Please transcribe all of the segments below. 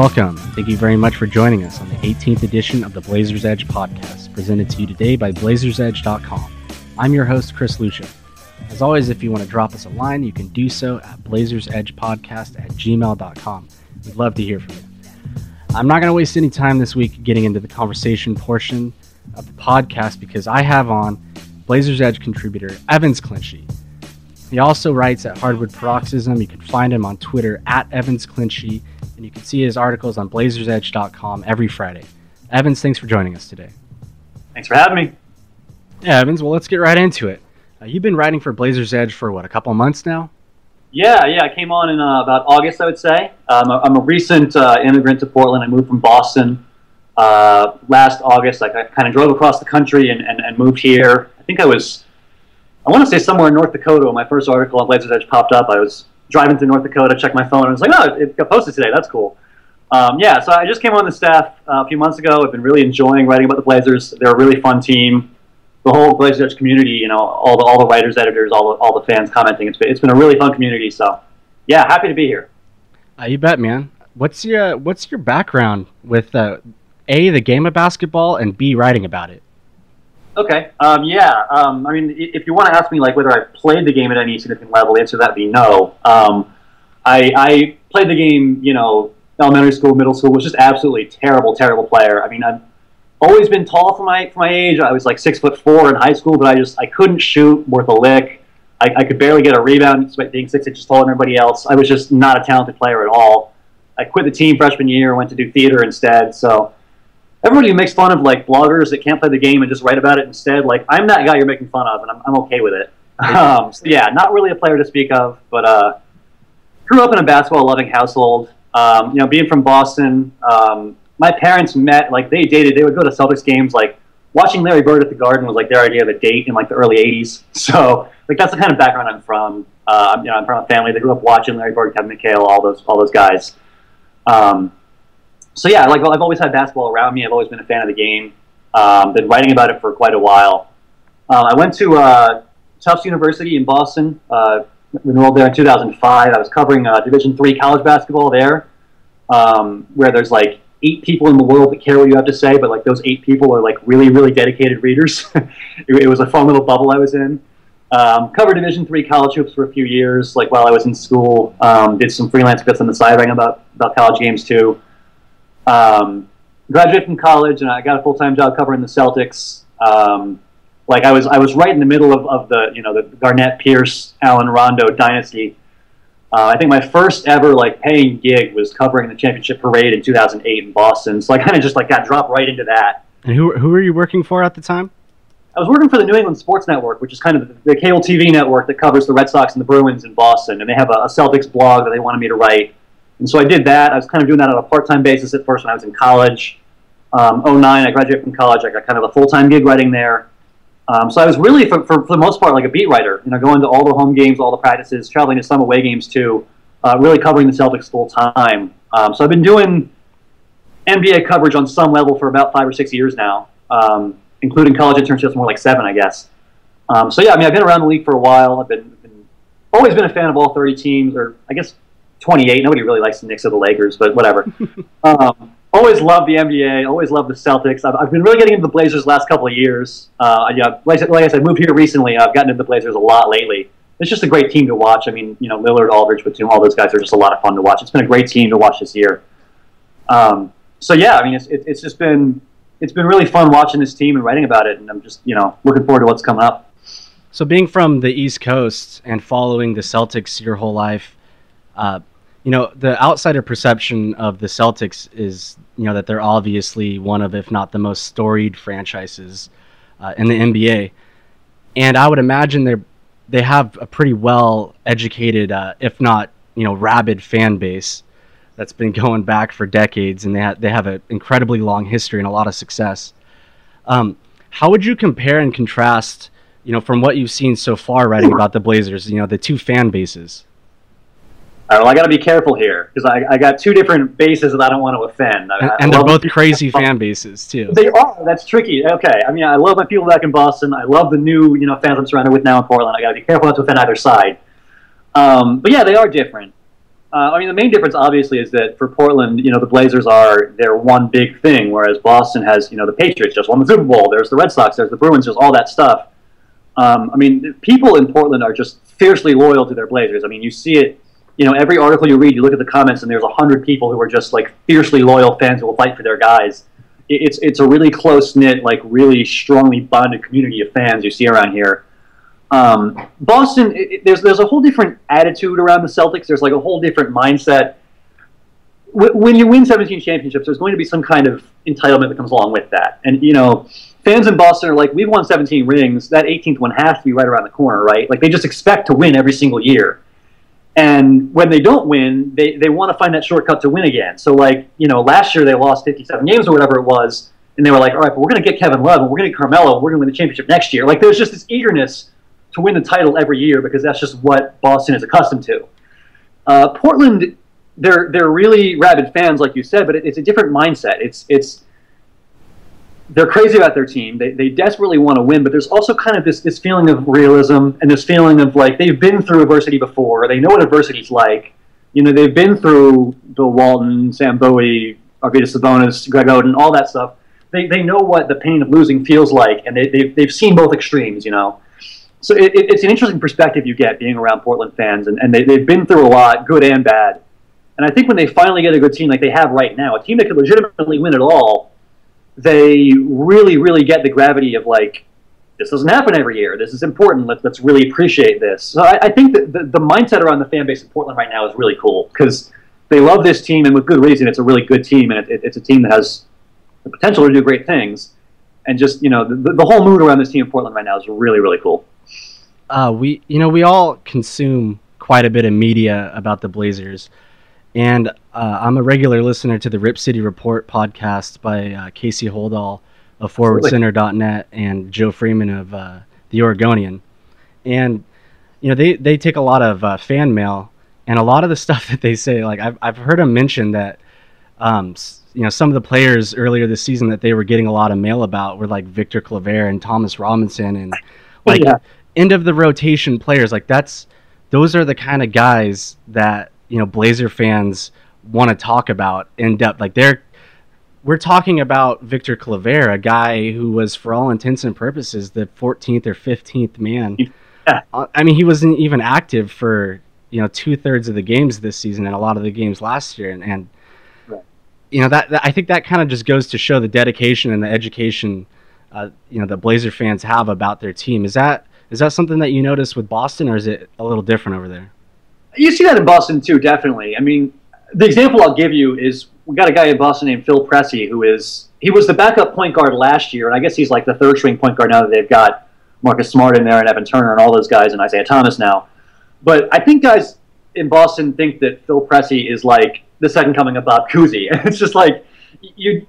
Welcome. Thank you very much for joining us on the 18th edition of the Blazers Edge podcast, presented to you today by BlazersEdge.com. I'm your host, Chris Lucia. As always, if you want to drop us a line, you can do so at BlazersEdgePodcast at gmail.com. We'd love to hear from you. I'm not going to waste any time this week getting into the conversation portion of the podcast because I have on Blazers Edge contributor Evans Clinchy. He also writes at Hardwood Paroxysm. You can find him on Twitter at Evans Clinchy and you can see his articles on blazersedge.com every Friday. Evans, thanks for joining us today. Thanks for having me. Yeah, Evans, well, let's get right into it. Uh, you've been writing for Blazers Edge for what, a couple months now? Yeah, yeah. I came on in uh, about August, I would say. Um, I'm a recent uh, immigrant to Portland. I moved from Boston uh, last August. Like, I kind of drove across the country and, and, and moved here. I think I was, I want to say somewhere in North Dakota when my first article on Blazers Edge popped up. I was driving through North Dakota, checked my phone, and was like, oh, it got posted today. That's cool. Um, yeah, so I just came on the staff uh, a few months ago. I've been really enjoying writing about the Blazers. They're a really fun team. The whole Blazers community, you know, all the all the writers, editors, all the, all the fans commenting. It's been, it's been a really fun community. So, yeah, happy to be here. Uh, you bet, man. What's your What's your background with uh, a the game of basketball and b writing about it? Okay. Um, yeah. Um, I mean, if you want to ask me like whether I played the game at any significant level, the answer to that would be no. Um, I, I played the game, you know, elementary school, middle school, was just absolutely terrible, terrible player. I mean, I've always been tall for my for my age. I was like six foot four in high school, but I just I couldn't shoot worth a lick. I, I could barely get a rebound, despite being six inches taller than everybody else. I was just not a talented player at all. I quit the team freshman year, went to do theater instead. So everybody makes fun of like bloggers that can't play the game and just write about it instead. Like I'm that guy you're making fun of, and I'm, I'm okay with it. Um, so yeah, not really a player to speak of, but uh, grew up in a basketball loving household. Um, you know, being from Boston, um, my parents met like they dated. They would go to Celtics games. Like watching Larry Bird at the Garden was like their idea of a date in like the early '80s. So like that's the kind of background I'm from. Uh, you know, I'm from a family that grew up watching Larry Bird, Kevin McHale, all those all those guys. Um, so yeah, like I've always had basketball around me. I've always been a fan of the game. Um, been writing about it for quite a while. Uh, I went to uh, Tufts University in Boston. Uh, enrolled there in 2005. I was covering uh, Division three college basketball there, um, where there's like eight people in the world that care what you have to say, but like those eight people are like really, really dedicated readers. it, it, was a fun little bubble I was in. Um, covered Division three college hoops for a few years, like while I was in school. Um, did some freelance bits on the side, writing about about college games too. Um, graduated from college and I got a full time job covering the Celtics. Um, like I was, I was right in the middle of, of the you know the Garnett, Pierce, Allen, Rondo dynasty. Uh, I think my first ever like paying gig was covering the championship parade in 2008 in Boston. So I kind of just like got dropped right into that. And who who were you working for at the time? I was working for the New England Sports Network, which is kind of the cable TV network that covers the Red Sox and the Bruins in Boston, and they have a, a Celtics blog that they wanted me to write. And so I did that. I was kind of doing that on a part-time basis at first when I was in college. Um, 09, I graduated from college. I got kind of a full-time gig writing there. Um, so I was really, for, for, for, the most part, like a beat writer. You know, going to all the home games, all the practices, traveling to some away games too. Uh, really covering the Celtics full time. Um, so I've been doing NBA coverage on some level for about five or six years now, um, including college internships, more like seven, I guess. Um, so yeah, I mean, I've been around the league for a while. I've been, been always been a fan of all 30 teams, or I guess 28. Nobody really likes the Knicks or the Lakers, but whatever. um, always loved the NBA. Always loved the Celtics. I've, I've, been really getting into the Blazers the last couple of years. Uh, yeah, like, like, I said, moved here recently. I've gotten into the Blazers a lot lately. It's just a great team to watch. I mean, you know, Lillard, Aldridge, Batum, all those guys are just a lot of fun to watch. It's been a great team to watch this year. Um, so yeah, I mean, it's, it, it's just been it's been really fun watching this team and writing about it, and I'm just you know looking forward to what's coming up. So being from the East Coast and following the Celtics your whole life, uh, you know, the outsider perception of the Celtics is, you know, that they're obviously one of, if not the most storied franchises uh, in the NBA. And I would imagine they they have a pretty well educated, uh, if not, you know, rabid fan base that's been going back for decades, and they ha- they have an incredibly long history and a lot of success. Um, how would you compare and contrast, you know, from what you've seen so far writing about the Blazers, you know, the two fan bases? I don't I got to be careful here because I, I got two different bases that I don't want to offend. I, and, I they're both crazy fan bases too. They are. That's tricky. Okay. I mean, I love my people back in Boston. I love the new, you know, fans I'm surrounded with now in Portland. I got to be careful not to offend either side. Um, but yeah, they are different. Uh, I mean, the main difference obviously is that for Portland, you know, the Blazers are their one big thing, whereas Boston has, you know, the Patriots just won the Super Bowl. There's the Red Sox. There's the Bruins. There's all that stuff. Um, I mean, people in Portland are just fiercely loyal to their Blazers. I mean, you see it. You know, every article you read, you look at the comments, and there's a hundred people who are just like fiercely loyal fans who will fight for their guys. It's it's a really close knit, like really strongly bonded community of fans you see around here. Um, Boston, it, there's there's a whole different attitude around the Celtics. There's like a whole different mindset. When you win 17 championships, there's going to be some kind of entitlement that comes along with that. And you know, fans in Boston are like, we've won 17 rings. That 18th one has to be right around the corner, right? Like they just expect to win every single year. And when they don't win, they, they want to find that shortcut to win again. So like, you know, last year they lost 57 games or whatever it was, and they were like, all right, but we're going to get Kevin Love and we're going to get Carmelo, we're going to win the championship next year. Like there's just this eagerness to win the title every year because that's just what Boston is accustomed to. Uh, Portland, they're they're really rabid fans, like you said, but it, it's a different mindset. It's it's they're crazy about their team. They, they desperately want to win, but there's also kind of this this feeling of realism and this feeling of like they've been through adversity before. They know what adversity's like. You know, they've been through Bill Walton, Sam Bowie, Arvydas Sabonis, Greg Oden, all that stuff. They, they know what the pain of losing feels like, and they, they've, they've seen both extremes, you know so it, it's an interesting perspective you get being around Portland fans, and, and they, they've been through a lot, good and bad. And I think when they finally get a good team like they have right now, a team that could legitimately win it all, they really, really get the gravity of like, this doesn't happen every year. This is important. Let's, let's really appreciate this. So I, I think that the, the mindset around the fan base in Portland right now is really cool because they love this team, and with good reason. It's a really good team, and it, it, it's a team that has the potential to do great things. And just you know, the, the whole mood around this team in Portland right now is really, really cool uh, we you know we all consume quite a bit of media about the Blazers, and uh, I'm a regular listener to the Rip City Report podcast by uh, Casey Holdahl of ForwardCenter.net and Joe Freeman of uh, the Oregonian, and you know they they take a lot of uh, fan mail, and a lot of the stuff that they say, like I've I've heard them mention that. Um, you know, some of the players earlier this season that they were getting a lot of mail about were like Victor Claver and Thomas Robinson and like yeah. end of the rotation players. Like that's those are the kind of guys that you know Blazer fans want to talk about in depth. Like they're we're talking about Victor Claver, a guy who was for all intents and purposes the 14th or 15th man. Yeah. Uh, I mean, he wasn't even active for you know two thirds of the games this season and a lot of the games last year, and, and right. you know that, that, I think that kind of just goes to show the dedication and the education uh, you know the Blazer fans have about their team. Is that is that something that you notice with Boston, or is it a little different over there? You see that in Boston too, definitely. I mean, the example I'll give you is we got a guy in Boston named Phil Pressey who is he was the backup point guard last year, and I guess he's like the third string point guard now that they've got Marcus Smart in there and Evan Turner and all those guys and Isaiah Thomas now. But I think guys in Boston think that Phil Pressey is like the second coming of Bob Cousy. it's just like you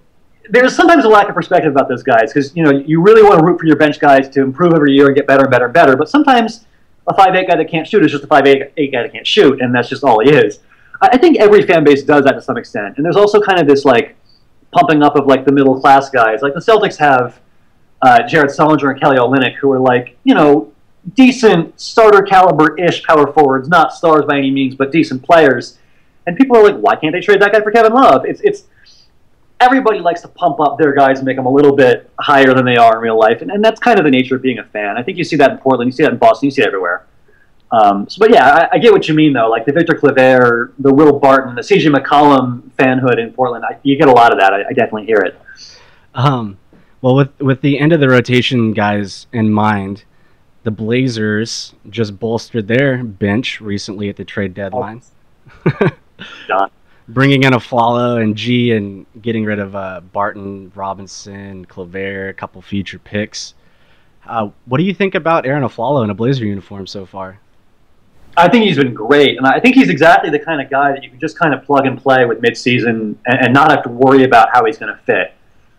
there's sometimes a lack of perspective about those guys because you know you really want to root for your bench guys to improve every year and get better and better and better. But sometimes a five eight guy that can't shoot is just a five eight, eight guy that can't shoot, and that's just all he is. I think every fan base does that to some extent, and there's also kind of this like pumping up of like the middle class guys. Like the Celtics have uh, Jared Sullinger and Kelly Olynyk, who are like you know decent starter caliber ish power forwards, not stars by any means, but decent players. And people are like, why can't they trade that guy for Kevin Love? It's it's everybody likes to pump up their guys and make them a little bit higher than they are in real life, and, and that's kind of the nature of being a fan. I think you see that in Portland, you see that in Boston, you see it everywhere. Um, so, but yeah, I, I, get what you mean though. Like the Victor Claver, the Will Barton, the CJ McCollum fanhood in Portland, I, you get a lot of that. I, I definitely hear it. Um, well, with with the end of the rotation guys in mind, the Blazers just bolstered their bench recently at the trade deadline. Oh. bringing in Afflalo and Gee and getting rid of uh, Barton, Robinson, Claver, a couple future picks. Uh, what do you think about Arron Afflalo in a Blazer uniform so far? I think he's been great, and I think he's exactly the kind of guy that you can just kind of plug and play with midseason and, and not have to worry about how he's going to fit.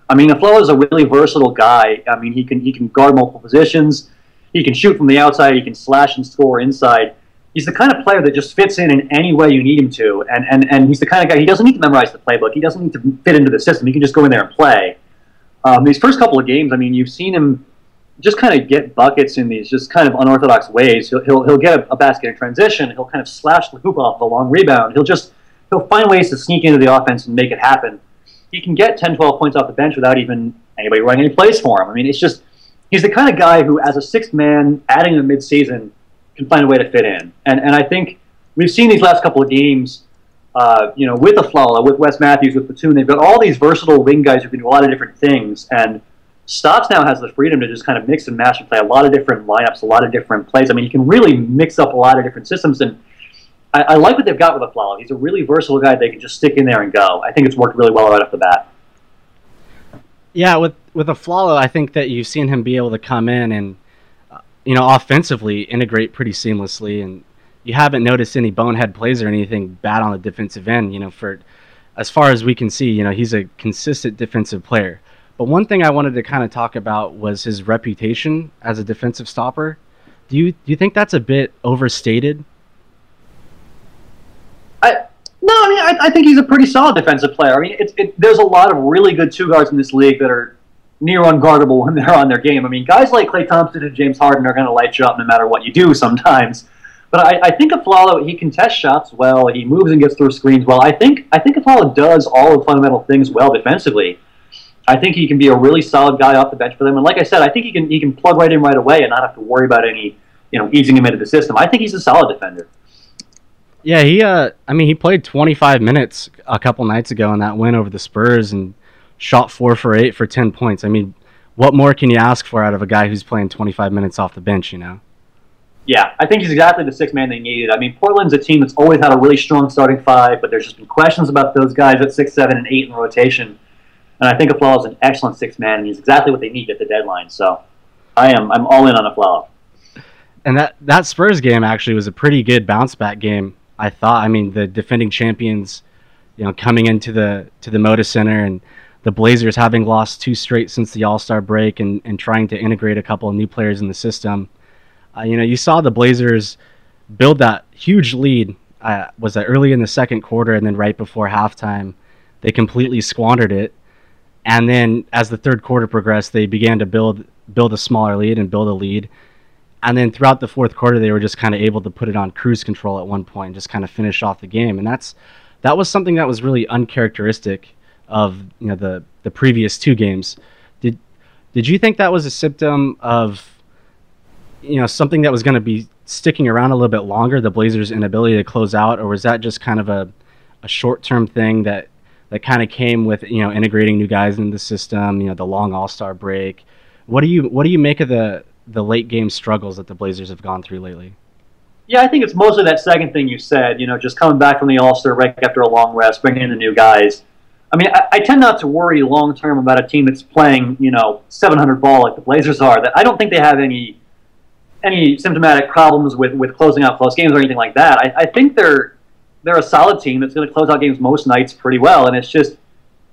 I mean, Afflalo is a really versatile guy. I mean, he can he can guard multiple positions. He can shoot from the outside. He can slash and score inside he's the kind of player that just fits in in any way you need him to. And, and, and he's the kind of guy, he doesn't need to memorize the playbook. He doesn't need to fit into the system. He can just go in there and play. Um, these first couple of games, I mean, you've seen him just kind of get buckets in these just kind of unorthodox ways. He'll he'll, he'll get a, a basket in transition. He'll kind of slash the hoop off a long rebound. He'll just he'll find ways to sneak into the offense and make it happen. He can get 10, 12 points off the bench without even anybody running any plays for him. I mean, it's just he's the kind of guy who, as a sixth man, adding in the midseason, can find a way to fit in. And and I think we've seen these last couple of games. Uh, you know, with Afflalo, with Wes Matthews, with Batum, they've got all these versatile wing guys who can do a lot of different things. And Stotts now has the freedom to just kind of mix and match and play a lot of different lineups, a lot of different plays. I mean, you can really mix up a lot of different systems. And I, I like what they've got with Afflalo. He's a really versatile guy. They can just stick in there and go. I think it's worked really well right off the bat. Yeah, with with Afflalo, I think that you've seen him be able to come in and you know offensively integrate pretty seamlessly, and you haven't noticed any bonehead plays or anything bad on the defensive end. You know, for as far as we can see, you know he's a consistent defensive player. But one thing I wanted to kind of talk about was his reputation as a defensive stopper. Do you do you think that's a bit overstated? I no, I mean I, I think he's a pretty solid defensive player. I mean, it's it, there's a lot of really good two guards in this league that are near unguardable when they're on their game. I mean, guys like Klay Thompson and James Harden are going to light you up no matter what you do sometimes. But I, I think Afflalo, he can test shots well. He moves and gets through screens well. I think I think Afflalo does all the fundamental things well defensively. I think he can be a really solid guy off the bench for them. And like I said, I think he can he can plug right in right away and not have to worry about any you know easing him into the system. I think he's a solid defender. Yeah, he. Uh, I mean, he played 25 minutes a couple nights ago in that win over the Spurs and shot four for eight for 10 points. I mean, what more can you ask for out of a guy who's playing 25 minutes off the bench? You know. Yeah, I think he's exactly the six man they needed. I mean, Portland's a team that's always had a really strong starting five, but there's just been questions about those guys at six, seven, and eight in rotation. And I think Afflalo is an excellent six man, and he's exactly what they need at the deadline. So I am I'm all in on Afflalo. And that that Spurs game actually was a pretty good bounce back game. I thought. I mean, the defending champions, you know, coming into the to the Moda Center and the Blazers having lost two straight since the All Star break and, and trying to integrate a couple of new players in the system. Uh, you know, you saw the Blazers build that huge lead. Uh, was that early in the second quarter, and then right before halftime, they completely squandered it. And then as the third quarter progressed, they began to build build a smaller lead and build a lead. And then throughout the fourth quarter, they were just kind of able to put it on cruise control at one point, just kind of finish off the game. And that's that was something that was really uncharacteristic of you know the the previous two games. Did did you think that was a symptom of you know something that was going to be sticking around a little bit longer, the Blazers' inability to close out, or was that just kind of a a short term thing that that kind of came with you know integrating new guys into the system, you know the long All Star break. What do you what do you make of the the late game struggles that the Blazers have gone through lately? Yeah, I think it's mostly that second thing you said. You know, just coming back from the All Star break after a long rest, bringing in the new guys. I mean, I, I tend not to worry long term about a team that's playing, you know, 700 ball like the Blazers are. That I don't think they have any any symptomatic problems with, with closing out close games or anything like that. I, I think they're they're a solid team that's going to close out games most nights pretty well, and it's just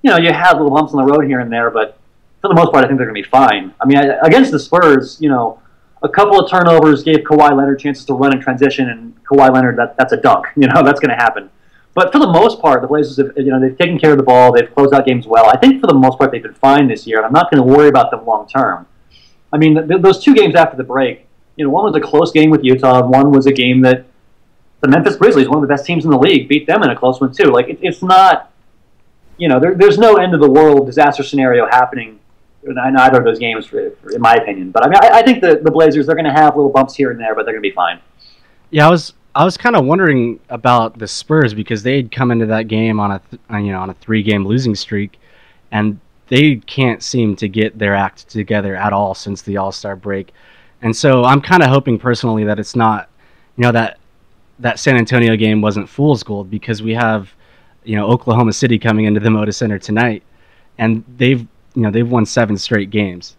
you know you have little bumps on the road here and there, but for the most part, I think they're going to be fine. I mean, I, against the Spurs, you know, a couple of turnovers gave Kawhi Leonard chances to run in transition, and Kawhi Leonard, that, that's a dunk. You know, that's going to happen. But for the most part, the Blazers have, you know, they've taken care of the ball. They've closed out games well. I think for the most part, they've been fine this year, and I'm not going to worry about them long term. I mean, th- those two games after the break, you know, one was a close game with Utah, and one was a game that the Memphis Grizzlies, one of the best teams in the league, beat them in a close one too. Like, it, it's not, you know, there, there's no end of the world disaster scenario happening in either of those games, for, for, in my opinion. But I mean, I, I think the, the Blazers they're going to have little bumps here and there, but they're going to be fine. Yeah, I was I was kind of wondering about the Spurs because they'd come into that game on a th- uh, you know on a three game losing streak, and they can't seem to get their act together at all since the All Star break, and so I'm kind of hoping personally that it's not you know that that San Antonio game wasn't fool's gold because we have you know Oklahoma City coming into the Moda Center tonight, and they've you know they've won seven straight games.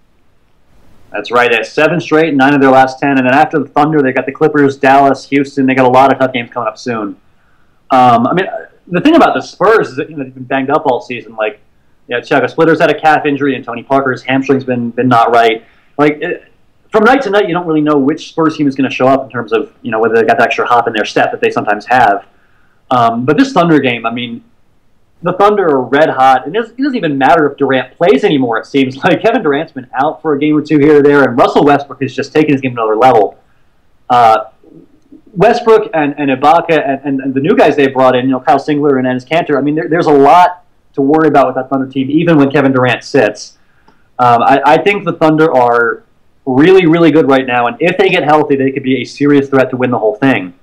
That's right. They have seven straight, nine of their last ten, and then after the Thunder, they got the Clippers, Dallas, Houston. They got a lot of tough games coming up soon. Um, I mean, the thing about the Spurs is that you know they've been banged up all season. Like, yeah, you know, Splitter's had a calf injury, and Tony Parker's hamstring's been been not right. Like. It, from night to night, you don't really know which Spurs team is going to show up in terms of you know whether they got the extra hop in their step that they sometimes have. Um, but this Thunder game, I mean, the Thunder are red hot, and it doesn't, even matter if Durant plays anymore. It seems like Kevin Durant's been out for a game or two here or there, and Russell Westbrook has just taken his game to another level. Uh, Westbrook and, and Ibaka and, and, and, the new guys they brought in, you know, Kyle Singler and Enes Kanter. I mean, there, there's a lot to worry about with that Thunder team, even when Kevin Durant sits. Um, I, I think the Thunder are really, really good right now, and if they get healthy, they could be a serious threat to win the whole thing.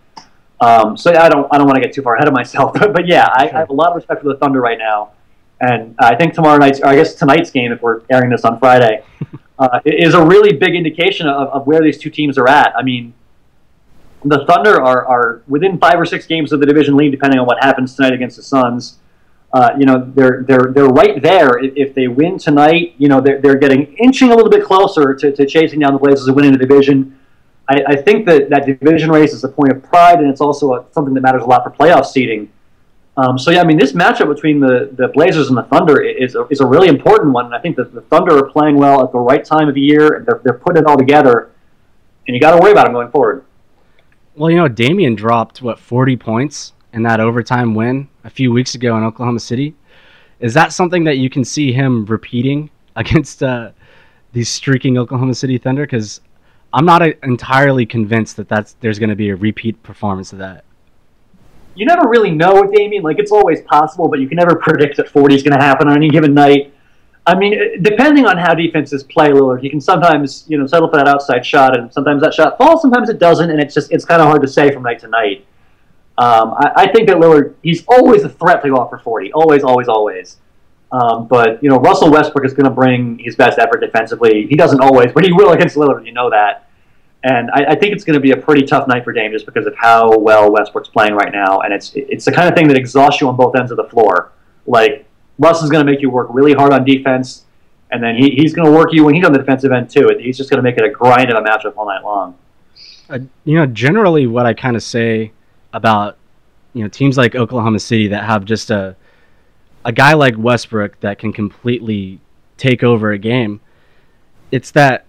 Um, so I don't, I don't want to get too far ahead of myself, but, but yeah, I, I, have a lot of respect for the Thunder right now, and I think tomorrow night's, or I guess tonight's game, if we're airing this on Friday, uh, is a really big indication of, of where these two teams are at. I mean, the Thunder are, are within five or six games of the division lead, depending on what happens tonight against the Suns. Uh, you know, they're they're they're right there. If they win tonight, you know, they're, they're getting inching a little bit closer to, to chasing down the Blazers and winning the division. I, I, think that that division race is a point of pride, and it's also a, something that matters a lot for playoff seeding. Um, so yeah, I mean, this matchup between the, the Blazers and the Thunder is a, is a really important one, and I think that the Thunder are playing well at the right time of the year, and they're, they're putting it all together, and you got to worry about them going forward. Well, you know, Damian dropped what forty points in that overtime win a few weeks ago in Oklahoma City. Is that something that you can see him repeating against uh, these streaking Oklahoma City Thunder? Because I'm not a, entirely convinced that that's there's going to be a repeat performance of that. You never really know with Damian. Like it's always possible, but you can never predict that 40 is going to happen on any given night. I mean, depending on how defenses play Lillard, he can sometimes you know settle for that outside shot, and sometimes that shot falls, sometimes it doesn't, and it's just it's kind of hard to say from night to night. Um, I, I, think that Lillard he's always a threat to go off for forty, always, always, always. Um, but you know, Russell Westbrook is going to bring his best effort defensively. He doesn't always, but he will against Lillard. You know that. And I, I think it's going to be a pretty tough night for Dame just because of how well Westbrook's playing right now, and it's it's the kind of thing that exhausts you on both ends of the floor. Like Russ is going to make you work really hard on defense, and then he, he's going to work you when he's on the defensive end too. He's just going to make it a grind of a matchup all night long. Uh, you know, generally, what I kind of say about you know teams like Oklahoma City that have just a a guy like Westbrook that can completely take over a game. It's that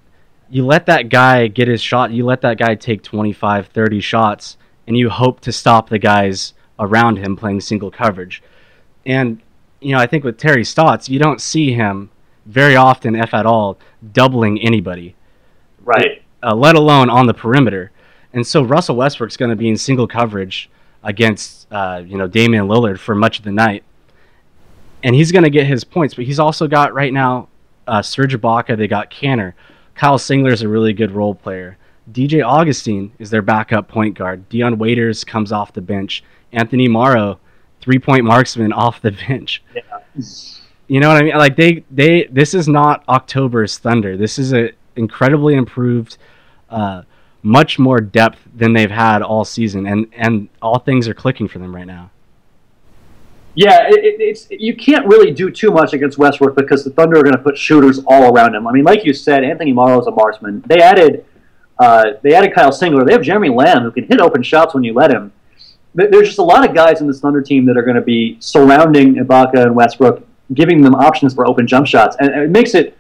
you let that guy get his shot, you let that guy take 25, 30 shots, and you hope to stop the guys around him playing single coverage. And you know, I think with Terry Stotts, you don't see him very often, if at all, doubling anybody. Right. Uh, let alone on the perimeter. And so Russell Westbrook's going to be in single coverage against, uh, you know, Damian Lillard for much of the night. And he's going to get his points, but he's also got right now uh, Serge Ibaka. They got Kanter. Kyle Singler is a really good role player. DJ Augustin is their backup point guard. Dion Waiters comes off the bench. Anthony Morrow three point marksman off the bench. Yeah. You know what I mean? Like they they this is not October's Thunder. This is a incredibly improved, uh, much more depth than they've had all season, and and all things are clicking for them right now. Yeah, it, it's you can't really do too much against Westbrook because the Thunder are going to put shooters all around him. I mean, like you said, Anthony Morrow is a marksman. They added uh, they added Kyle Singler. They have Jeremy Lamb who can hit open shots when you let him there's just a lot of guys in this Thunder team that are going to be surrounding Ibaka and Westbrook, giving them options for open jump shots, and it makes it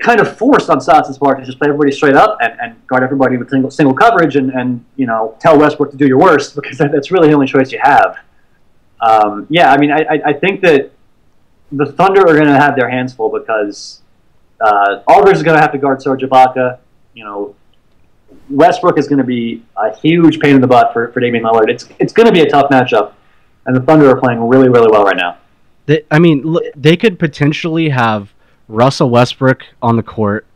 kind of forced on Stotts' part to just play everybody straight up and, and guard everybody with single, single coverage and, and you know tell Westbrook to do your worst because that's really the only choice you have. Um, yeah, I mean, I, I think that the Thunder are going to have their hands full because uh, Aldridge is going to have to guard Serge Ibaka. You know, Westbrook is going to be a huge pain in the butt for, for Damian Lillard. It's it's going to be a tough matchup, and the Thunder are playing really really well right now. They, I mean, look, they could potentially have Russell Westbrook on the court,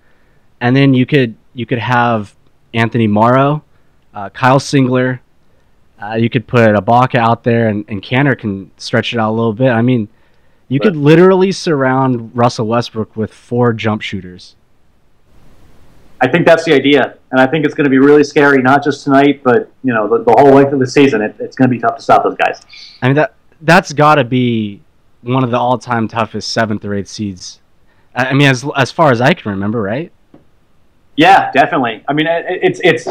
and then you could you could have Anthony Morrow, uh, Kyle Singler. Uh, you could put a Ibaka out there, and, and Kanter can stretch it out a little bit. I mean, you but, could literally surround Russell Westbrook with four jump shooters. I think that's the idea, and I think it's going to be really scary, not just tonight, but you know the, the whole length of the season. It, it's going to be tough to stop those guys. I mean that that's got to be one of the all-time toughest seventh or eighth seeds. I mean, as as far as I can remember, right? Yeah, definitely. I mean, it, it's it's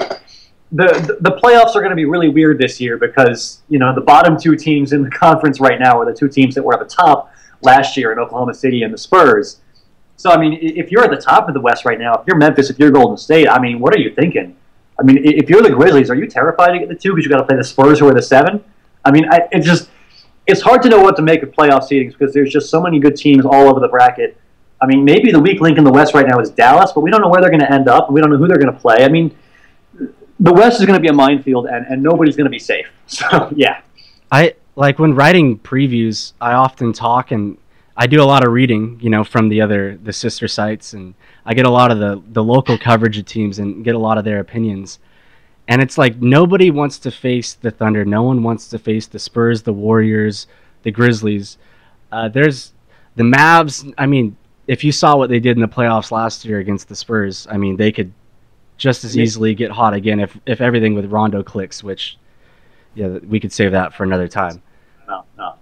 the the playoffs are going to be really weird this year because you know the bottom two teams in the conference right now are the two teams that were at the top last year in Oklahoma City and the Spurs. So I mean, if you're at the top of the West right now, if you're Memphis, if you're Golden State, I mean, what are you thinking? I mean, if you're the Grizzlies, are you terrified to get the two because you got to play the Spurs who are the seven? I mean, I, just it's hard to know what to make of playoff seedings because there's just so many good teams all over the bracket. I mean, maybe the weak link in the West right now is Dallas, but we don't know where they're going to end up. and We don't know who they're going to play. I mean, the West is going to be a minefield, and, and nobody's going to be safe. So yeah, I like when writing previews. I often talk and I do a lot of reading, you know, from the other the sister sites, and I get a lot of the the local coverage of teams and get a lot of their opinions. And it's like nobody wants to face the Thunder. No one wants to face the Spurs, the Warriors, the Grizzlies. Uh, there's the Mavs. I mean, if you saw what they did in the playoffs last year against the Spurs, I mean, they could just as easily get hot again if if everything with Rondo clicks, which yeah, we could save that for another time. No, no.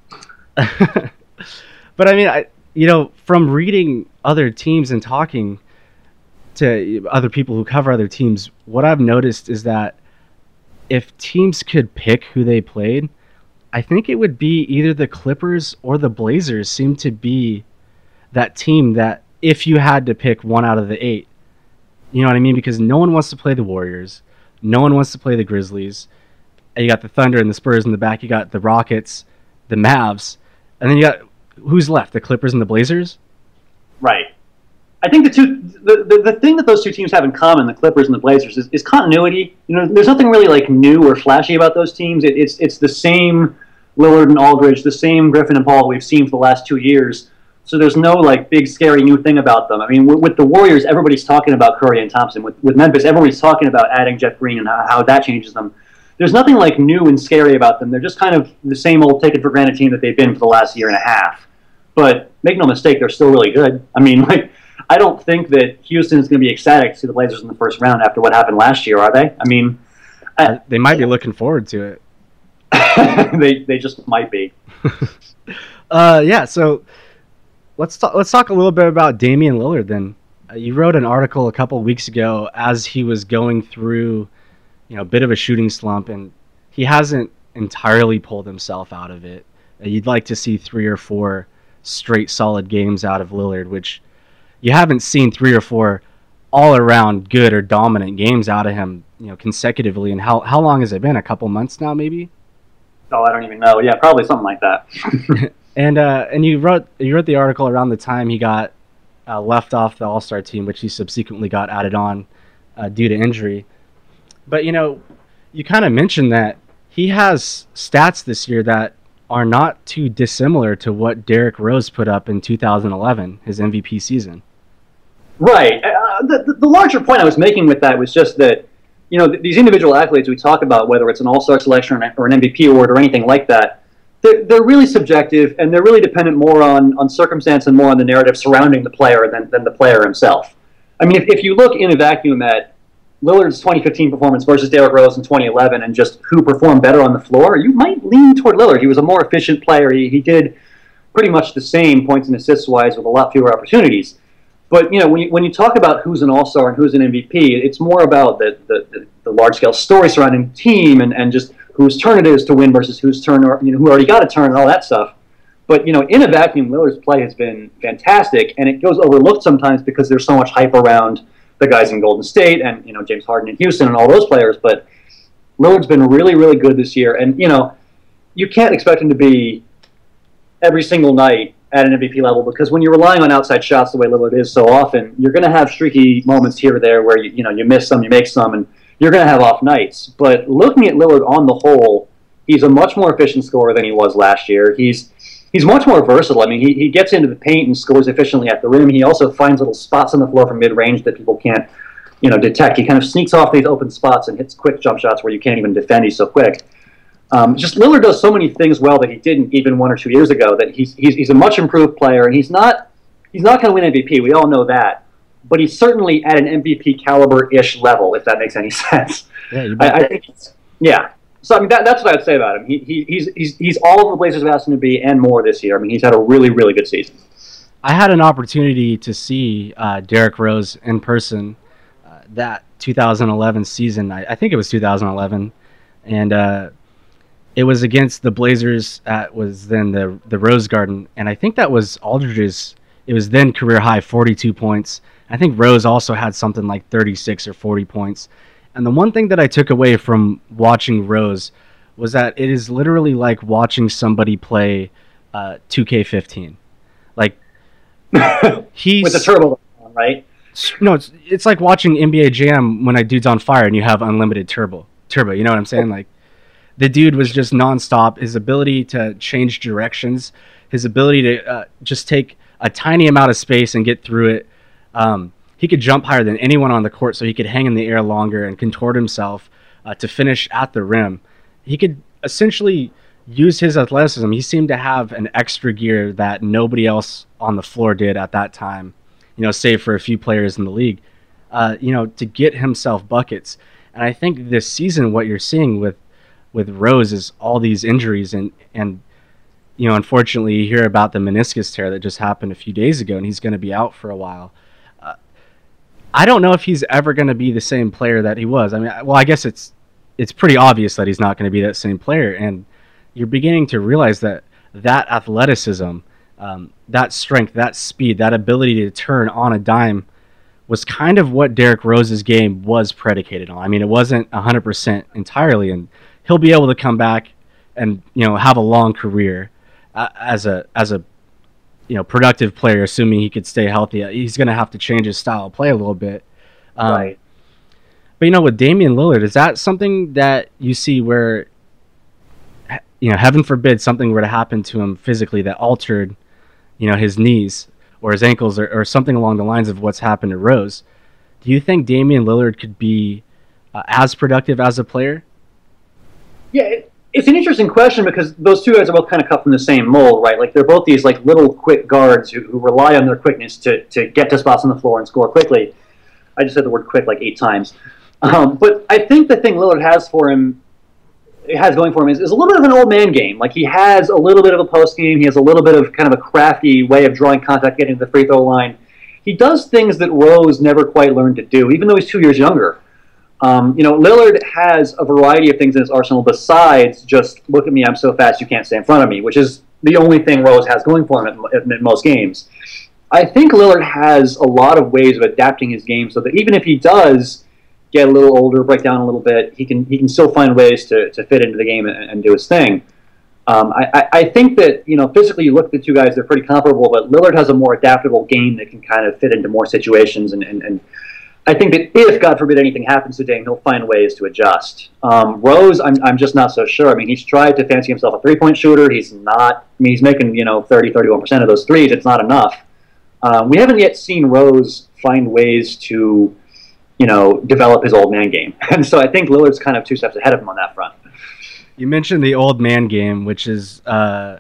but I mean, I you know, from reading other teams and talking to other people who cover other teams, what I've noticed is that if teams could pick who they played, I think it would be either the Clippers or the Blazers seem to be that team that if you had to pick one out of the eight, you know what I mean? Because no one wants to play the Warriors, no one wants to play the Grizzlies. You got the Thunder and the Spurs in the back. You got the Rockets, the Mavs, and then you got who's left? The Clippers and the Blazers. Right. I think the two the, the, the thing that those two teams have in common, the Clippers and the Blazers, is, is continuity. You know, there's nothing really like new or flashy about those teams. It, it's it's the same Lillard and Aldridge, the same Griffin and Paul we've seen for the last two years. So there's no like big scary new thing about them. I mean, with, with the Warriors, everybody's talking about Curry and Thompson. With with Memphis, everybody's talking about adding Jeff Green and how, how that changes them. There's nothing like new and scary about them. They're just kind of the same old taken for granted team that they've been for the last year and a half. But make no mistake, they're still really good. I mean, like I don't think that Houston is going to be ecstatic to see the Blazers in the first round after what happened last year, are they? I mean, I, they might be looking forward to it. they they just might be. uh, yeah. So let's talk. Let's talk a little bit about Damian Lillard. Then uh, you wrote an article a couple weeks ago as he was going through, you know, a bit of a shooting slump, and he hasn't entirely pulled himself out of it. Uh, you'd like to see three or four straight solid games out of Lillard, which you haven't seen three or four all around good or dominant games out of him, you know, consecutively. And how how long has it been? A couple months now, maybe. Oh, I don't even know. Yeah, probably something like that. and uh, and you wrote you wrote the article around the time he got uh, left off the All Star team, which he subsequently got added on uh, due to injury. But you know, you kind of mentioned that he has stats this year that are not too dissimilar to what Derrick Rose put up in 2011, his MVP season. Right. Uh, the, the larger point I was making with that was just that, you know, these individual accolades we talk about, whether it's an All Star selection or an MVP award or anything like that, they're, they're really subjective and they're really dependent more on, on circumstance and more on the narrative surrounding the player than, than the player himself. I mean, if, if you look in a vacuum at Lillard's 2015 performance versus Derrick Rose in 2011 and just who performed better on the floor, you might lean toward Lillard. He was a more efficient player. He, he did pretty much the same points and assists wise with a lot fewer opportunities. But you know, when you, when you talk about who's an all star and who's an MVP, it's more about the, the, the large scale story surrounding the team and, and just whose turn it is to win versus whose turn or you know who already got a turn and all that stuff. But you know, in a vacuum, Lillard's play has been fantastic, and it goes overlooked sometimes because there's so much hype around the guys in Golden State and you know James Harden in Houston and all those players. But Lillard's been really, really good this year, and you know, you can't expect him to be every single night at an MVP level because when you're relying on outside shots the way Lillard is so often, you're going to have streaky moments here or there where you you know you miss some, you make some, and you're going to have off nights. But looking at Lillard on the whole, he's a much more efficient scorer than he was last year. He's he's much more versatile. I mean, he, he gets into the paint and scores efficiently at the rim. He also finds little spots on the floor from mid range that people can't you know detect. He kind of sneaks off these open spots and hits quick jump shots where you can't even defend. He's so quick. Um, just Lillard does so many things well that he didn't even one or two years ago. That he's he's, he's a much improved player, and he's not he's not going to win MVP. We all know that, but he's certainly at an MVP caliber ish level, if that makes any sense. Yeah, I, I think yeah. So I mean that, that's what I'd say about him. He, he, he's he's he's all of the Blazers have asked him to be and more this year. I mean he's had a really really good season. I had an opportunity to see uh, Derrick Rose in person uh, that 2011 season. I, I, think it was 2011, and uh, it was against the Blazers at was then the the Rose Garden, and I think that was Aldridge's. It was then career high, 42 points. I think Rose also had something like 36 or 40 points. And the one thing that I took away from watching Rose was that it is literally like watching somebody play uh, 2K15. Like he's with the turbo, on, right? No, it's it's like watching NBA Jam when a dude's on fire and you have unlimited turbo. Turbo, you know what I'm saying? Like the dude was just nonstop. His ability to change directions, his ability to uh, just take a tiny amount of space and get through it. Um, he could jump higher than anyone on the court, so he could hang in the air longer and contort himself uh, to finish at the rim. He could essentially use his athleticism. He seemed to have an extra gear that nobody else on the floor did at that time, you know, save for a few players in the league, uh, you know, to get himself buckets. And I think this season, what you're seeing with with Rose is all these injuries and and you know, unfortunately, you hear about the meniscus tear that just happened a few days ago, and he's going to be out for a while. I don't know if he's ever going to be the same player that he was. I mean, well, I guess it's it's pretty obvious that he's not going to be that same player, and you're beginning to realize that that athleticism, um, that strength, that speed, that ability to turn on a dime was kind of what Derrick Rose's game was predicated on. I mean, it wasn't 100% entirely, and he'll be able to come back and you know have a long career uh, as a as a you know productive player, assuming he could stay healthy. He's going to have to change his style of play a little bit. Um, right. But you know, with Damian Lillard, is that something that you see where, you know, heaven forbid something were to happen to him physically that altered, you know, his knees or his ankles or, or something along the lines of what's happened to Rose? Do you think Damian Lillard could be uh, as productive as a player? Yeah, it, it's an interesting question because those two guys are both kind of cut from the same mold, right? Like they're both these like little quick guards who, who rely on their quickness to, to get to spots on the floor and score quickly. I just said the word quick like eight times. Um, but I think the thing Lillard has for him, has going for him is, is a little bit of an old man game. Like he has a little bit of a post game. He has a little bit of kind of a crafty way of drawing contact, getting to the free throw line. He does things that Rose never quite learned to do, even though he's two years younger. Um, you know, Lillard has a variety of things in his arsenal besides just look at me, I'm so fast you can't stay in front of me, which is the only thing Rose has going for him in, in most games. I think Lillard has a lot of ways of adapting his game so that even if he does get a little older, break down a little bit, he can he can still find ways to, to fit into the game and, and do his thing. Um, I, I, think that you know physically you look at the two guys, they're pretty comparable, but Lillard has a more adaptable game that can kind of fit into more situations and, and, and I think that if, God forbid, anything happens to Dame, he'll find ways to adjust. Um, Rose, I'm, I'm just not so sure. I mean, he's tried to fancy himself a three point shooter. He's not, I mean, he's making, you know, 30, 31% of those threes. It's not enough. Um, we haven't yet seen Rose find ways to, you know, develop his old man game. And so I think Lillard's kind of two steps ahead of him on that front. You mentioned the old man game, which is uh,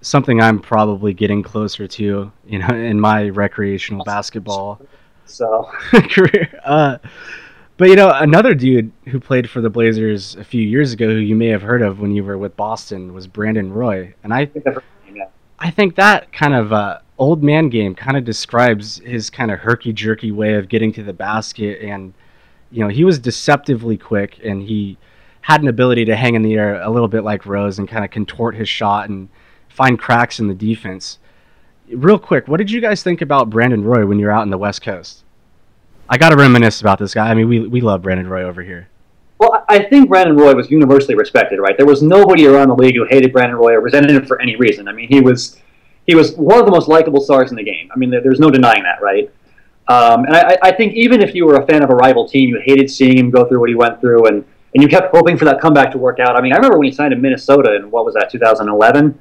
something I'm probably getting closer to, you know, in my recreational basketball so. Career. Uh, but you know, another dude who played for the Blazers a few years ago, who you may have heard of when you were with Boston, was Brandon Roy, and I, I think that kind of uh, old man game kind of describes his kind of herky jerky way of getting to the basket, and you know, he was deceptively quick, and he had an ability to hang in the air a little bit like Rose and kind of contort his shot and find cracks in the defense real quick, what did you guys think about Brandon Roy when you were out in the West Coast? I got to reminisce about this guy. I mean, we we love Brandon Roy over here. Well, I think Brandon Roy was universally respected, right? There was nobody around the league who hated Brandon Roy or resented him for any reason. I mean, he was he was one of the most likable stars in the game. I mean, there's no denying that, right? Um, and I, I think even if you were a fan of a rival team, you hated seeing him go through what he went through, and and you kept hoping for that comeback to work out. I mean, I remember when he signed in Minnesota in what was that, 2011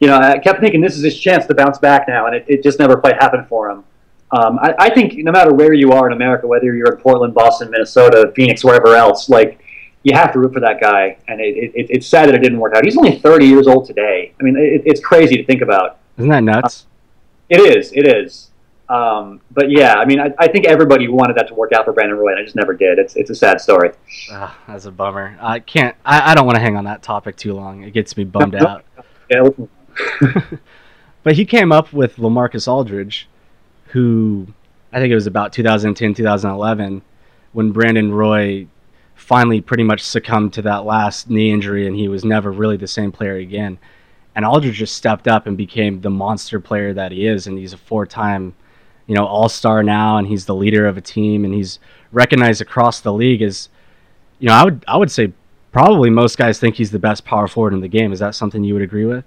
you know, I kept thinking this is his chance to bounce back now, and it, it just never quite happened for him. Um, I, I, think no matter where you are in America, whether you're in Portland, Boston, Minnesota, Phoenix, wherever else, like you have to root for that guy. And it, it, it's sad that it didn't work out. He's only 30 years old today. I mean, it's crazy to think about. Isn't that nuts? Uh, it is. It is. Um, but yeah, I mean, I, I, think everybody wanted that to work out for Brandon Roy, and I just never did. It's it's a sad story. Uh, that's a bummer. I can't. I, I don't want to hang on that topic too long. It gets me bummed out. Yeah, listen, but he came up with LaMarcus Aldridge, who I think it was about 2010, 2011, when Brandon Roy finally pretty much succumbed to that last knee injury and he was never really the same player again. And Aldridge just stepped up and became the monster player that he is, and he's a four-time, you know, All-Star now, and he's the leader of a team, and he's recognized across the league as, you know, I would I would say probably most guys think he's the best power forward in the game. Is that something you would agree with?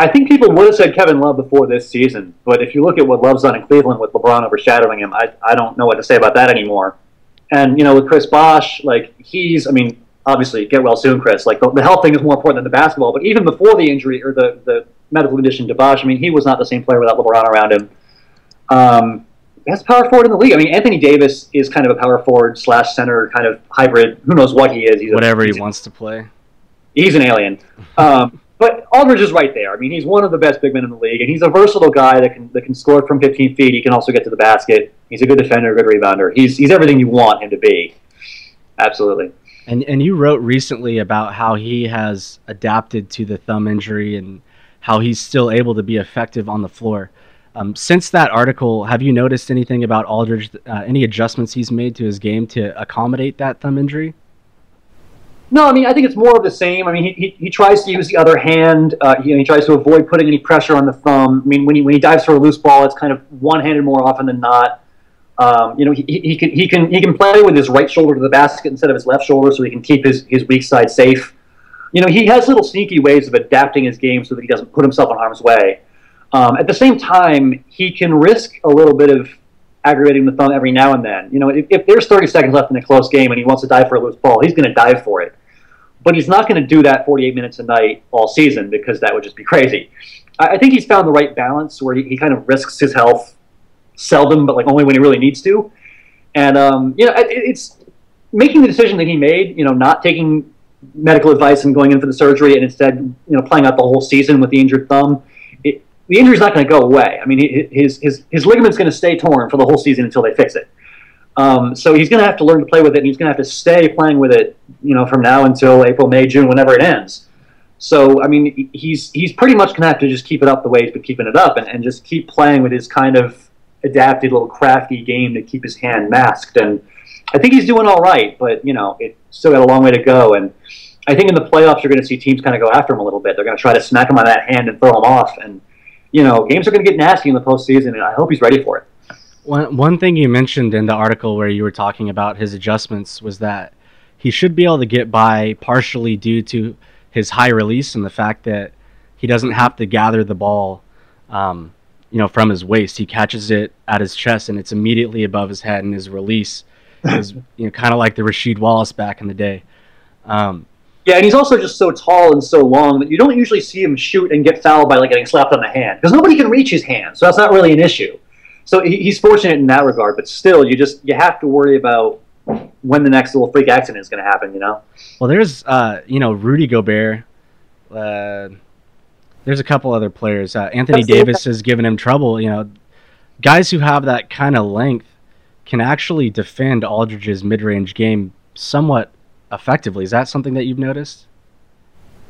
I think people would have said Kevin Love before this season, but if you look at what Love's done in Cleveland with LeBron overshadowing him, I, I don't know what to say about that anymore. And you know, with Chris Bosh, like he's, I mean, obviously get well soon, Chris. Like the, the health thing is more important than the basketball. But even before the injury or the the medical condition to Bosh, I mean, he was not the same player without LeBron around him. Um, best power forward in the league. I mean, Anthony Davis is kind of a power forward slash center kind of hybrid. Who knows what he is? He's whatever a, he wants to play. He's an alien. Um, but Aldridge is right there. I mean, he's one of the best big men in the league, and he's a versatile guy that can that can score from 15 feet. He can also get to the basket. He's a good defender, a good rebounder. He's he's everything you want him to be. Absolutely. And and you wrote recently about how he has adapted to the thumb injury and how he's still able to be effective on the floor. Um, since that article, have you noticed anything about Aldridge? Uh, any adjustments he's made to his game to accommodate that thumb injury? No, I mean I think it's more of the same. I mean he, he, he tries to use the other hand. Uh, he, he, tries to avoid putting any pressure on the thumb. I mean when he when he dives for a loose ball, it's kind of one handed more often than not. Um, you know he, he can he can he can play with his right shoulder to the basket instead of his left shoulder, so he can keep his, his weak side safe. You know he has little sneaky ways of adapting his game so that he doesn't put himself in harm's way. Um, at the same time, he can risk a little bit of aggravating the thumb every now and then. You know, if, if, there's 30 seconds left in a close game and he wants to dive for a loose ball, he's going to dive for it. But he's not going to do that 48 minutes a night all season because that would just be crazy. I, I think he's found the right balance where he, he, kind of risks his health seldom, but like only when he really needs to. And um, you know, it, it's making the decision that he made. You know, not taking medical advice and going in for the surgery, and instead, you know, playing out the whole season with the injured thumb the injury's not going to go away. I mean, his his his ligament's going to stay torn for the whole season until they fix it. Um, so he's going to have to learn to play with it, and he's going to have to stay playing with it, you know, from now until April, May, June, whenever it ends. So I mean, he's he's pretty much going to have to just keep it up the way he's been keeping it up, and, and just keep playing with his kind of adapted little crafty game to keep his hand masked. And I think he's doing all right, but you know, it's still got a long way to go. And I think in the playoffs, you're going to see teams kind of go after him a little bit. They're going to try to smack him on that hand and throw him off, and you know, games are going to get nasty in the postseason, and I hope he's ready for it. One one thing you mentioned in the article where you were talking about his adjustments was that he should be able to get by partially due to his high release and the fact that he doesn't have to gather the ball, um, you know, from his waist. He catches it at his chest, and it's immediately above his head, and his release is you know kind of like the Rasheed Wallace back in the day. Um, yeah, and he's also just so tall and so long that you don't usually see him shoot and get fouled by like getting slapped on the hand because nobody can reach his hand, so that's not really an issue. So he's fortunate in that regard, but still, you just you have to worry about when the next little freak accident is going to happen. You know. Well, there's uh, you know Rudy Gobert. Uh, there's a couple other players. Uh, Anthony Davis has given him trouble. You know, guys who have that kind of length can actually defend Aldridge's mid-range game somewhat effectively. Is that something that you've noticed?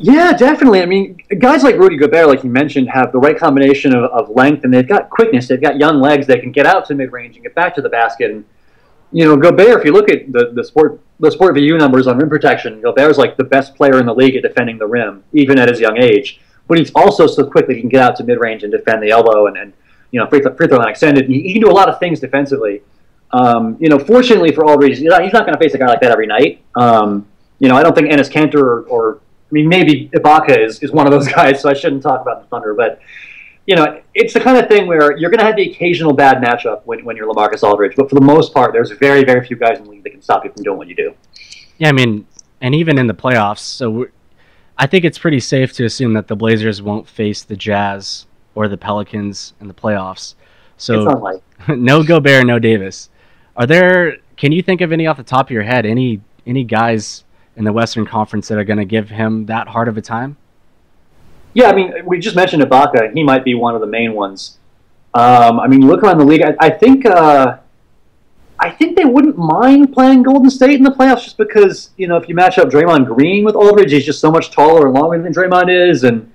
Yeah, definitely. I mean, guys like Rudy Gobert, like you mentioned, have the right combination of, of length and they've got quickness. They've got young legs that can get out to mid range and get back to the basket. And you know, Gobert, if you look at the, the sport the SportVU numbers on rim protection, Gobert is like the best player in the league at defending the rim, even at his young age. But he's also so quick that he can get out to mid range and defend the elbow and, and you know free, free throw line extended. He, he, can do a lot of things defensively. Um, you know, fortunately for all reasons, he's not, not going to face a guy like that every night. Um, you know, I don't think Enes Kanter or, or I mean, maybe Ibaka is, is one of those guys, so I shouldn't talk about the Thunder. But, you know, it's the kind of thing where you're going to have the occasional bad matchup when, when you're LaMarcus Aldridge. But for the most part, there's very, very few guys in the league that can stop you from doing what you do. Yeah, I mean, and even in the playoffs. So I think it's pretty safe to assume that the Blazers won't face the Jazz or the Pelicans in the playoffs. So no Gobert, no Davis. Are there? Can you think of any off the top of your head? Any any guys in the Western Conference that are going to give him that hard of a time? Yeah, I mean, we just mentioned Ibaka. He might be one of the main ones. Um, I mean, look around the league. I, I think uh, I think they wouldn't mind playing Golden State in the playoffs just because you know if you match up Draymond Green with Aldridge, he's just so much taller and longer than Draymond is, and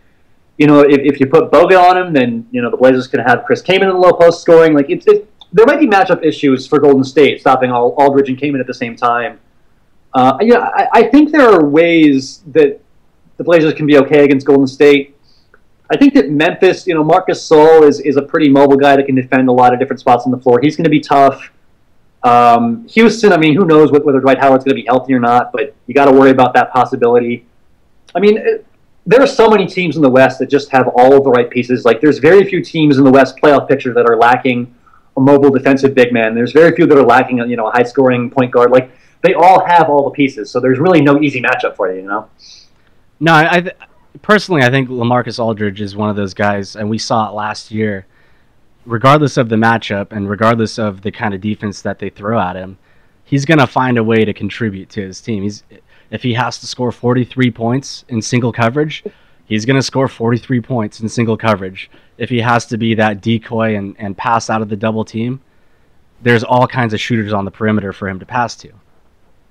you know if, if you put Bogut on him, then you know the Blazers could have Chris Kaman in the low post scoring. Like it, there might be matchup issues for Golden State stopping Aldridge and Kaman at the same time. Uh, yeah, I, I, think there are ways that the Blazers can be okay against Golden State. I think that Memphis, you know, Marcus Gasol is, is a pretty mobile guy that can defend a lot of different spots on the floor. He's going to be tough. Um, Houston, I mean, who knows whether Dwight Howard's going to be healthy or not, but you got to worry about that possibility. I mean, it, there are so many teams in the West that just have all of the right pieces. Like, there's very few teams in the West playoff picture that are lacking a mobile defensive big man. There's very few that are lacking, you know, a high scoring point guard. Like, they all have all the pieces, so there's really no easy matchup for you, you know. No, I, personally, I think LaMarcus Aldridge is one of those guys, and we saw it last year. Regardless of the matchup and regardless of the kind of defense that they throw at him, he's going to find a way to contribute to his team. He's if he has to score 43 points in single coverage, he's going to score 43 points in single coverage. If he has to be that decoy and, and pass out of the double team, there's all kinds of shooters on the perimeter for him to pass to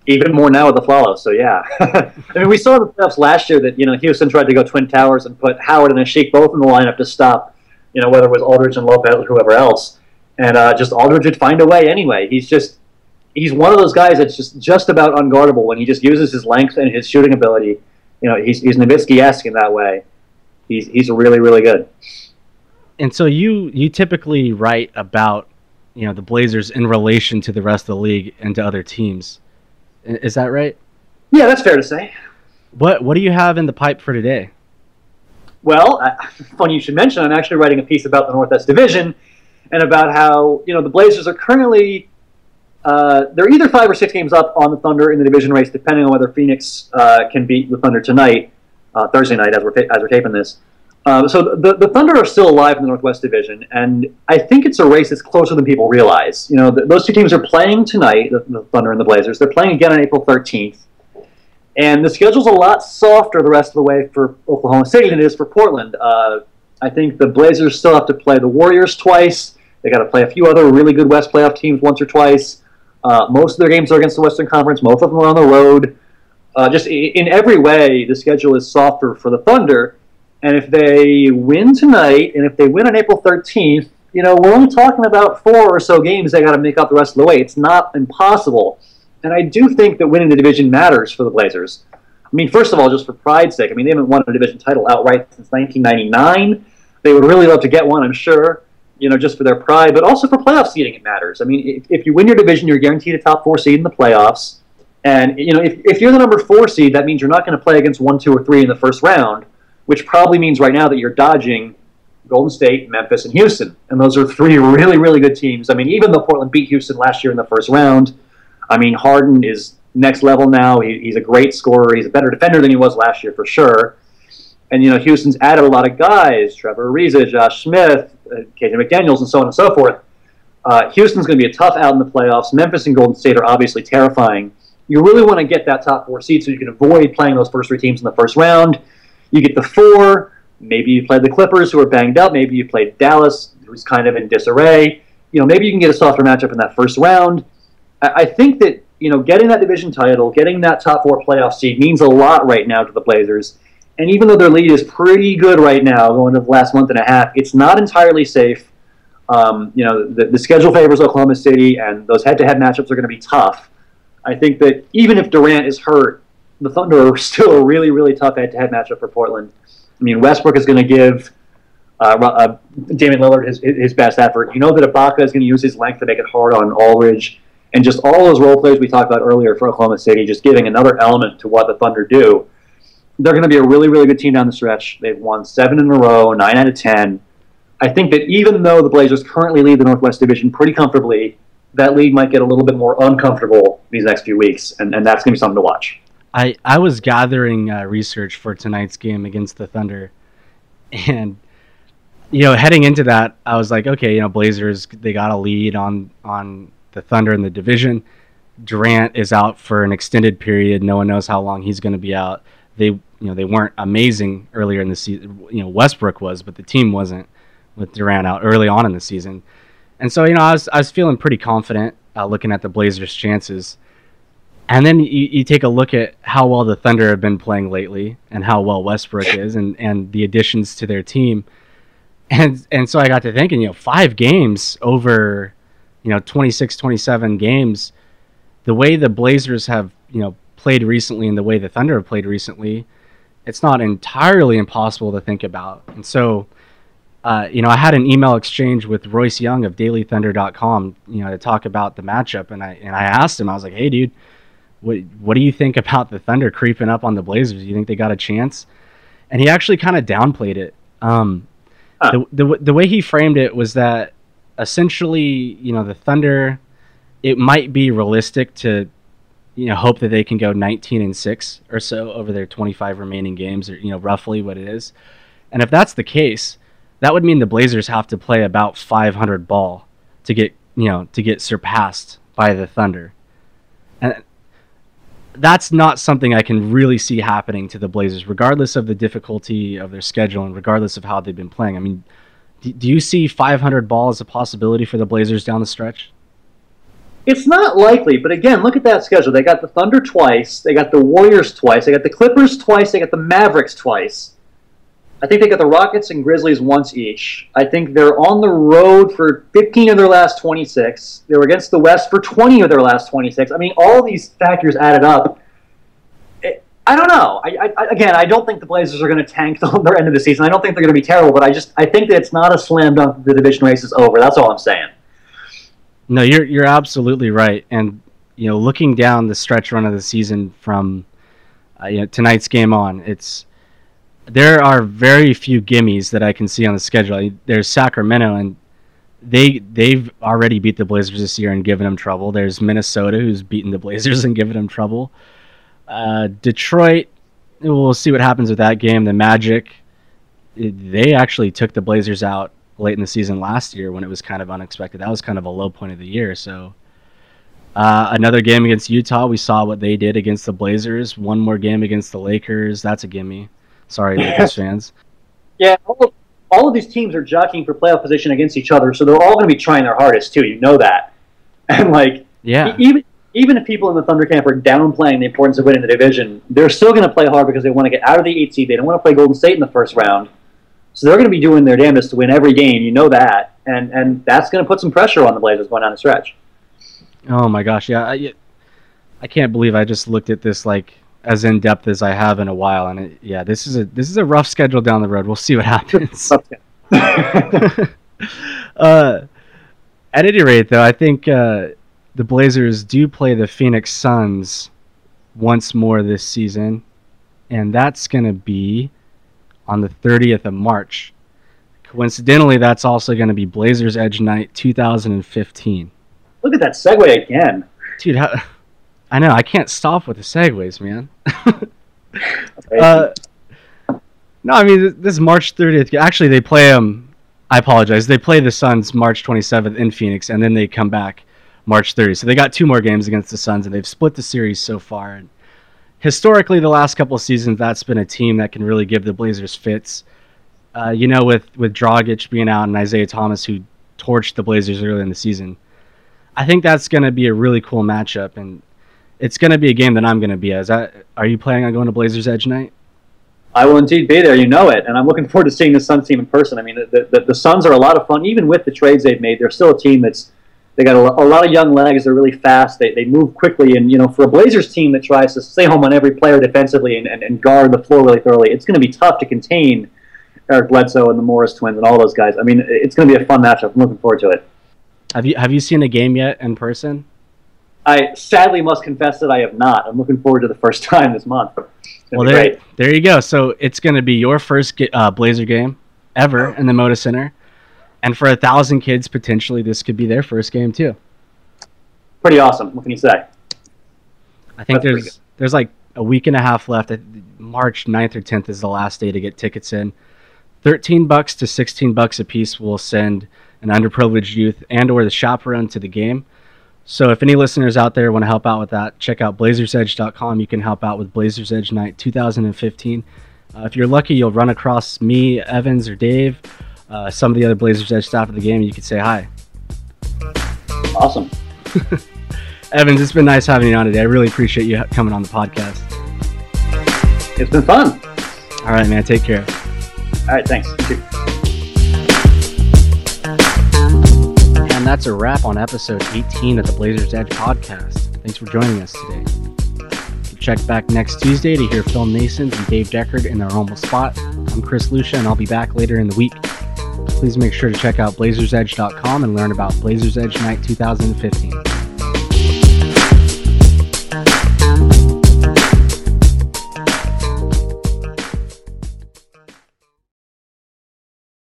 even more now with Afflalo. So yeah, I mean, we saw the playoffs last year that you know Houston tried to go twin towers and put Howard and Asik both in the lineup to stop, you know, whether it was Aldridge and Lopez or whoever else, and uh, just Aldridge would find a way anyway. He's just he's one of those guys that's just just about unguardable when he just uses his length and his shooting ability. You know, he's he's Nowitzki-esque in that way. He's he's really really good. And so you you typically write about you know the Blazers in relation to the rest of the league and to other teams. Is that right? Yeah, that's fair to say. What What do you have in the pipe for today? Well, uh, funny you should mention. I'm actually writing a piece about the Northwest Division and about how you know the Blazers are currently uh, they're either five or six games up on the Thunder in the division race, depending on whether Phoenix uh, can beat the Thunder tonight, uh, Thursday night, as we're as we're taping this. Uh, so the, the Thunder are still alive in the Northwest Division, and I think it's a race that's closer than people realize. You know, the, those two teams are playing tonight, the, the, Thunder and the Blazers. They're playing again on April 13th, and the schedule's a lot softer the rest of the way for Oklahoma City than it is for Portland. Uh, I think the Blazers still have to play the Warriors twice. They got to play a few other really good West playoff teams once or twice. Uh, most of their games are against the Western Conference. Most of them are on the road. Uh, just in every way, the schedule is softer for the Thunder and if they win tonight, and if they win on April 13th, you know, we're only talking about four or so games they got to make up the rest of the way. It's not impossible. And I do think that winning the division matters for the Blazers. I mean, first of all, just for pride's sake, I mean, they haven't won a division title outright since 1999. They would really love to get one, I'm sure, you know, just for their pride, but also for playoff seeding, it matters. I mean, if, if you win your division, you're guaranteed a top four seed in the playoffs. And, you know, if, if you're the number four seed, that means you're not going to play against one, two, or three in the first round which probably means right now that you're dodging Golden State, Memphis, and Houston. And those are three really, really good teams. I mean, even though Portland beat Houston last year in the first round, I mean, Harden is next level now. He, he's a great scorer. He's a better defender than he was last year for sure. And, you know, Houston's added a lot of guys Trevor Ariza, Josh Smith, uh, KJ McDaniels, and so on and so forth. Uh, Houston's going to be a tough out in the playoffs. Memphis and Golden State are obviously terrifying. You really want to get that top four seed so you can avoid playing those first three teams in the first round you get the four. Maybe you play the Clippers, who are banged up. Maybe you play Dallas, who's kind of in disarray. You know, maybe you can get a softer matchup in that first round. I, I think that you know, getting that division title, getting that top four playoff seed means a lot right now to the Blazers. And even though their lead is pretty good right now, going to the last month and a half, it's not entirely safe. Um, you know, the, the, schedule favors Oklahoma City, and those head-to-head matchups are going to be tough. I think that even if Durant is hurt, the Thunder are still a really, really tough head-to-head matchup for Portland. I mean, Westbrook is going to give uh, uh, Damian Lillard his, his best effort. You know that Ibaka is going to use his length to make it hard on Aldridge. And just all those role players we talked about earlier for Oklahoma City, just giving another element to what the Thunder do. They're going to be a really, really good team down the stretch. They've won seven in a row, nine out of ten. I think that even though the Blazers currently lead the Northwest Division pretty comfortably, that lead might get a little bit more uncomfortable these next few weeks, and, and that's going to be something to watch. I I was gathering uh, research for tonight's game against the Thunder, and you know, heading into that, I was like, okay, you know, Blazers they got a lead on on the Thunder in the division. Durant is out for an extended period. No one knows how long he's going to be out. They you know they weren't amazing earlier in the season. You know, Westbrook was, but the team wasn't with Durant out early on in the season. And so you know, I was I was feeling pretty confident uh, looking at the Blazers' chances. And then you, you take a look at how well the Thunder have been playing lately and how well Westbrook is and, and the additions to their team. And and so I got to thinking, you know, five games over, you know, 26, 27 games, the way the Blazers have, you know, played recently and the way the Thunder have played recently, it's not entirely impossible to think about. And so uh, you know, I had an email exchange with Royce Young of DailyThunder.com, you know, to talk about the matchup, and I and I asked him, I was like, "Hey, dude, what what do you think about the Thunder creeping up on the Blazers? Do you think they got a chance?" And he actually kind of downplayed it. Um, huh. the, the the way he framed it was that essentially, you know, the Thunder, it might be realistic to, you know, hope that they can go 19 and six or so over their 25 remaining games, or you know, roughly what it is. And if that's the case that would mean the Blazers have to play about 500 ball to get you know to get surpassed by the Thunder, and that's not something I can really see happening to the Blazers, regardless of the difficulty of their schedule and regardless of how they've been playing. I mean, do, do you see 500 ball as a possibility for the Blazers down the stretch? It's not likely, but again, look at that schedule. They got the Thunder twice, they got the Warriors twice, they got the Clippers twice, they got the Mavericks twice. I think they got the Rockets and Grizzlies once each. I think they're on the road for 15 of their last 26. They were against the West for 20 of their last 26. I mean, all these factors added up. I don't know. I, I, again, I don't think the Blazers are going to tank the, their end of the season. I don't think they're going to be terrible, but I just I think that it's not a slam dunk. The division race is over. That's all I'm saying. No, you're you're absolutely right. And you know, looking down the stretch run of the season from uh, you know, tonight's game on, it's there are very few gimmies that I can see on the schedule. There's Sacramento, and they they've already beat the Blazers this year and given them trouble. There's Minnesota, who's beaten the Blazers and given them trouble. Uh, Detroit, we'll see what happens with that game. The Magic, they actually took the Blazers out late in the season last year when it was kind of unexpected. That was kind of a low point of the year. So. Uh, another game against Utah, we saw what they did against the Blazers. One more game against the Lakers, that's a gimme. Sorry, Lakers fans. Yeah, all of, all of these teams are jockeying for playoff position against each other, so they're all going to be trying their hardest too. You know that, and like, yeah, even even if people in the Thunder camp are downplaying the importance of winning the division, they're still going to play hard because they want to get out of the eight seed. They don't want to play Golden State in the first round, so they're going to be doing their damnedest to win every game. You know that, and and that's going to put some pressure on the Blazers going down the stretch. Oh my gosh, yeah, I, I can't believe I just looked at this like as in depth as I have in a while. And it, yeah, this is a this is a rough schedule down the road. We'll see what happens. uh, at any rate, though, I think uh, the Blazers do play the Phoenix Suns once more this season, and that's going to be on the 30th of March. Coincidentally, that's also going to be Blazers Edge Night 2015. Look at that segue again, dude. How, I know I can't stop with the segues, man. uh, no, I mean this is March 30th. Actually, they play them. Um, I apologize. They play the Suns March 27th in Phoenix, and then they come back March 30th. So they got two more games against the Suns, and they've split the series so far. And historically, the last couple of seasons, that's been a team that can really give the Blazers fits. Uh, you know, with with Dragic being out and Isaiah Thomas, who torched the Blazers early in the season. I think that's going to be a really cool matchup, and it's going to be a game that I'm going to be at. That, are you planning on going to Blazers Edge night? I will indeed be there. You know it, and I'm looking forward to seeing the Suns team in person. I mean, the, the, the Suns are a lot of fun, even with the trades they've made. They're still a team that's they got a, a, lot of young legs. They're really fast. They, they move quickly, and you know, for a Blazers team that tries to stay home on every player defensively and, and, and guard the floor really thoroughly, it's going to be tough to contain Eric Bledsoe and the Morris twins and all those guys. I mean, it's going to be a fun matchup. I'm looking forward to it. Have you have you seen a game yet in person? I sadly must confess that I have not. I'm looking forward to the first time this month. Well, there, there you go. So it's going to be your first uh, Blazer game ever in the Moda Center, and for a thousand kids, potentially this could be their first game too. Pretty awesome. What can you say? I think That's there's there's like a week and a half left. March 9th or 10th is the last day to get tickets in. 13 bucks to 16 bucks a piece will send an underprivileged youth and or the chaperone to the game. So if any listeners out there want to help out with that, check out blazersedge.com. You can help out with Blazers Edge Night 2015. Uh, if you're lucky, you'll run across me, Evans, or Dave, uh, some of the other Blazers Edge staff of the game, and you could say hi. Awesome. Evans, it's been nice having you on today. I really appreciate you coming on the podcast. It's been fun. All right, man. Take care. All right, thanks. And that's a wrap on episode 18 of the Blazers Edge podcast. Thanks for joining us today. Check back next Tuesday to hear Phil Naessens and Dave Deckard in their normal spot. I'm Chris Lucia, and I'll be back later in the week. Please make sure to check out blazersedge.com and learn about Blazers Edge Night 2015.